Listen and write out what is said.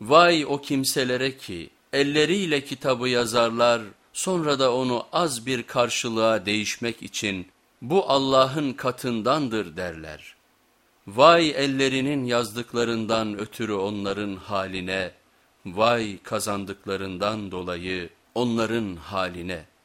Vay o kimselere ki elleriyle kitabı yazarlar sonra da onu az bir karşılığa değişmek için bu Allah'ın katındandır derler. Vay ellerinin yazdıklarından ötürü onların haline, vay kazandıklarından dolayı onların haline.''